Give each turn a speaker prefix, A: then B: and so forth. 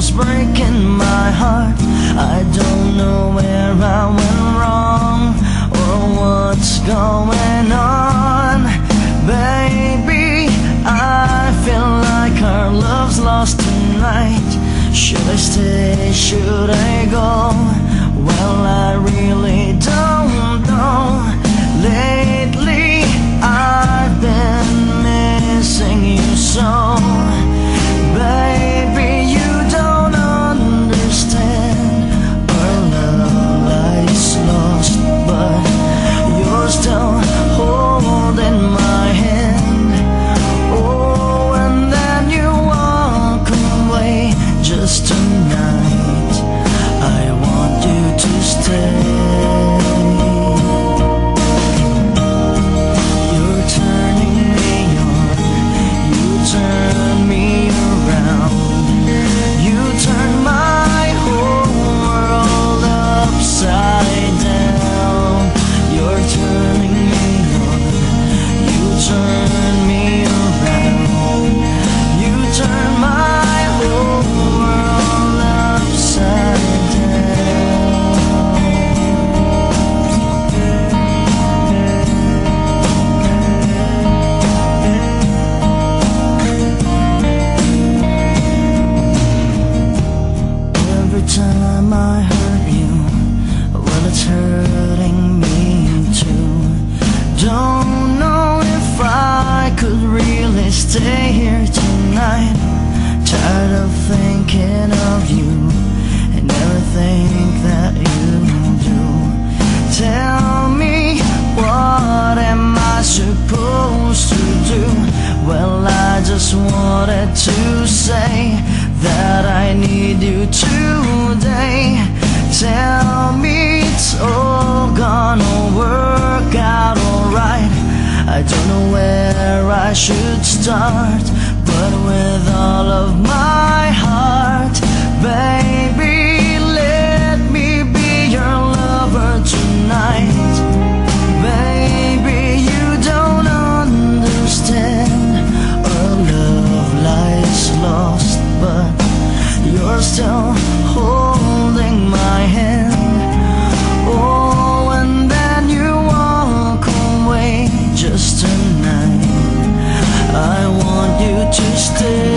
A: almost breaking my heart. I don't know where I went wrong or what's going on, baby. I feel like our love's lost tonight. Should I stay? Should I go? Well, I really it's hurting me too. Don't know if I could really stay here tonight. Tired of thinking of you and everything that you do. Tell me, what am I supposed to do? Well, I just wanted to say that I need you today. Tell I should start, but with all of my just stay.